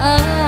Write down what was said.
I uh,